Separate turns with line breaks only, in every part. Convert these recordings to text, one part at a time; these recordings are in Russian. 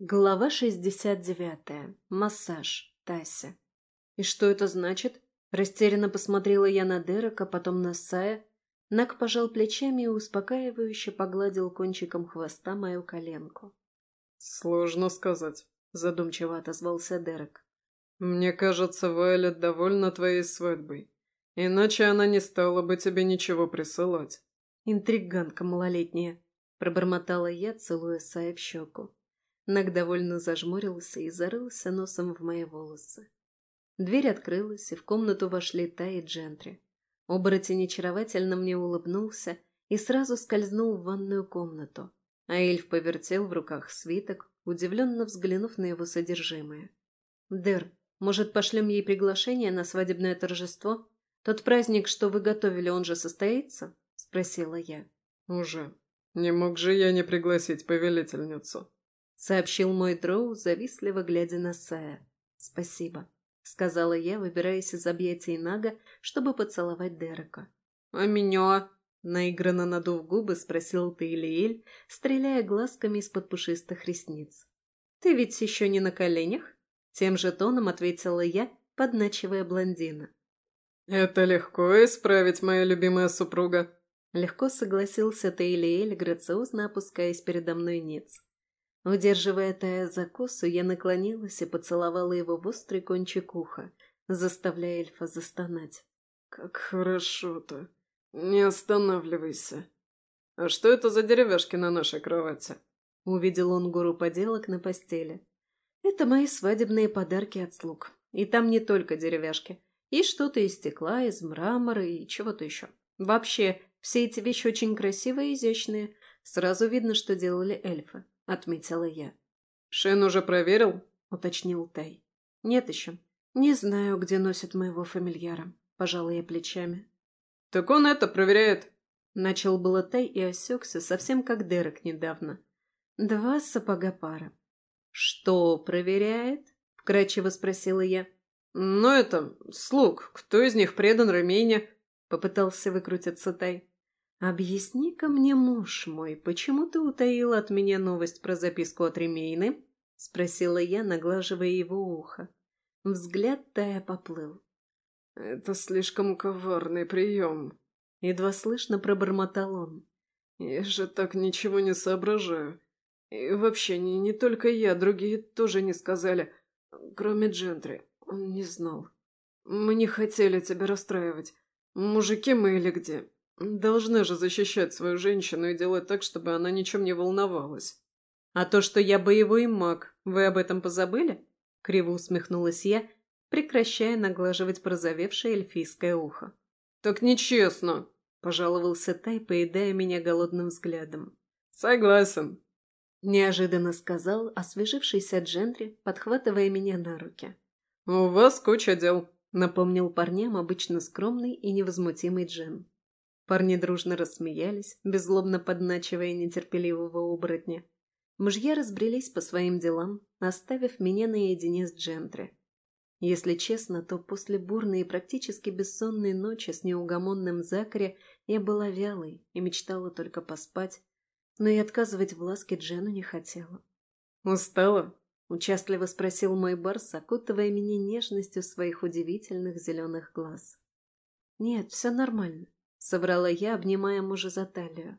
Глава 69. Массаж. Тася. «И что это значит?» Растерянно посмотрела я на Дерека, потом на Сая. Нак пожал плечами и успокаивающе погладил кончиком хвоста мою коленку.
«Сложно сказать», — задумчиво отозвался Дерек.
«Мне кажется, Вайлет довольна твоей свадьбой. Иначе она не стала бы тебе ничего присылать».
«Интриганка малолетняя», — пробормотала я, целуя Сая в щеку. Наг довольно зажмурился и зарылся носом в мои волосы. Дверь открылась, и в комнату вошли Та и Джентри. Оборотень очаровательно мне улыбнулся и сразу скользнул в ванную комнату, а эльф повертел в руках свиток, удивленно взглянув на его содержимое. «Дэр, может, пошлем ей приглашение на свадебное торжество? Тот праздник, что вы готовили, он же состоится?» — спросила я.
«Уже. Не мог же я не пригласить повелительницу?»
Сообщил мой дроу, завистливо глядя на Сая. «Спасибо», — сказала я, выбираясь из объятий Нага, чтобы поцеловать Дерека.
«А меня?»
— наигранно надув губы, спросил Таилиэль, стреляя глазками из-под пушистых ресниц. «Ты ведь еще не на коленях?» — тем же тоном ответила я, подначивая блондина.
«Это легко исправить, моя любимая супруга», —
легко согласился Таилиэль, грациозно опускаясь передо мной ниц. Удерживая Тая за косу, я наклонилась и поцеловала его в острый кончик уха, заставляя эльфа застонать.
«Как хорошо-то! Не останавливайся! А что это за деревяшки на нашей кровати?»
Увидел он гору поделок на постели. «Это мои свадебные подарки от слуг. И там не только деревяшки. И что-то из стекла, из мрамора и чего-то еще. Вообще, все эти вещи очень красивые и изящные. Сразу видно, что делали эльфы отметила я.
«Шен уже проверил?»
— уточнил Тай. «Нет еще. Не знаю, где носят моего фамильяра», — пожала я плечами.
«Так он это проверяет».
Начал было Тай и осекся, совсем как Дерек недавно. Два сапога пара. «Что проверяет?» — вкрадчиво спросила я.
«Ну это, слуг. Кто из них предан Ремейне?»
— попытался выкрутиться Тай. «Объясни-ка мне, муж мой, почему ты утаил от меня новость про записку от Ремейны?» — спросила я, наглаживая его ухо. Взгляд Тая поплыл.
«Это слишком коварный прием», — едва слышно пробормотал он. «Я же так ничего не соображаю. И вообще, не, не только я, другие тоже не сказали, кроме Джентри. Он не знал. Мы не хотели тебя расстраивать. Мужики мы или где, Должны же защищать свою женщину и делать так, чтобы она ничем не волновалась.
А то, что я боевой маг, вы об этом позабыли? Криво усмехнулась я, прекращая наглаживать прозовевшее эльфийское ухо.
Так нечестно,
пожаловался Тай, поедая меня голодным взглядом.
Согласен.
Неожиданно сказал освежившийся Джентри, подхватывая меня на руки.
«У вас куча дел», —
напомнил парням обычно скромный и невозмутимый Джен. Парни дружно рассмеялись, беззлобно подначивая нетерпеливого оборотня. Мужья разбрелись по своим делам, оставив меня наедине с Джентри. Если честно, то после бурной и практически бессонной ночи с неугомонным Закари я была вялой и мечтала только поспать, но и отказывать в ласке Джену не хотела.
«Устала?»
— участливо спросил мой барс, окутывая меня нежностью своих удивительных зеленых глаз. «Нет, все нормально. — соврала я, обнимая мужа за талию.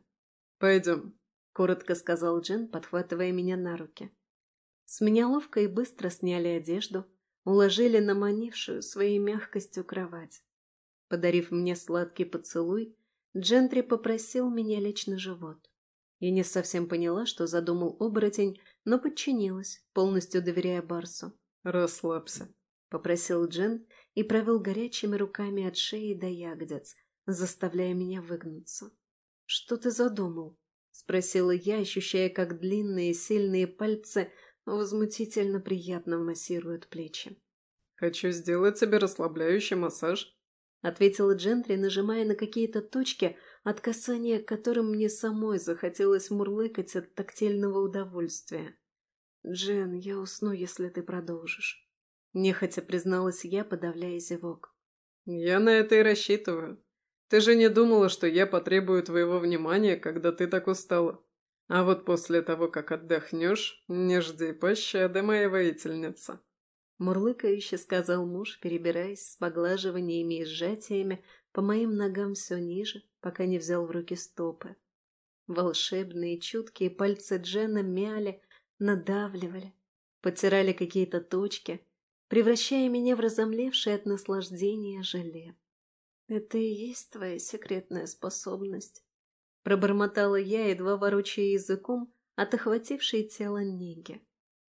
«Пойдем», —
коротко сказал Джен, подхватывая меня на руки. С меня ловко и быстро сняли одежду, уложили на манившую своей мягкостью кровать. Подарив мне сладкий поцелуй, Джентри попросил меня лечь на живот. Я не совсем поняла, что задумал оборотень, но подчинилась, полностью доверяя Барсу.
«Расслабься», —
попросил Джен и провел горячими руками от шеи до ягодиц, заставляя меня выгнуться. «Что ты задумал?» — спросила я, ощущая, как длинные сильные пальцы возмутительно приятно массируют плечи.
«Хочу сделать тебе расслабляющий массаж», —
ответила Джентри, нажимая на какие-то точки, от касания к которым мне самой захотелось мурлыкать от тактильного удовольствия. «Джен, я усну, если ты продолжишь», — нехотя призналась я, подавляя зевок.
«Я на это и рассчитываю», ты же не думала, что я потребую твоего внимания, когда ты так устала. А вот после того, как отдохнешь, не жди пощады, моя воительница.
Мурлыкающе сказал муж, перебираясь с поглаживаниями и сжатиями по моим ногам все ниже, пока не взял в руки стопы. Волшебные чуткие пальцы Джена мяли, надавливали, потирали какие-то точки, превращая меня в разомлевшее от наслаждения желе. «Это и есть твоя секретная способность», — пробормотала я, едва ворочая языком от охватившей тело неги.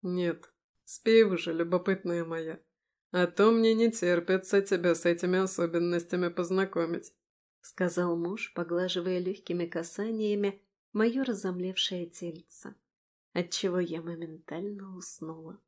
«Нет, спи уже, любопытная моя, а то мне не терпится тебя с этими особенностями познакомить», —
сказал муж, поглаживая легкими касаниями мое разомлевшее тельце, отчего я моментально уснула.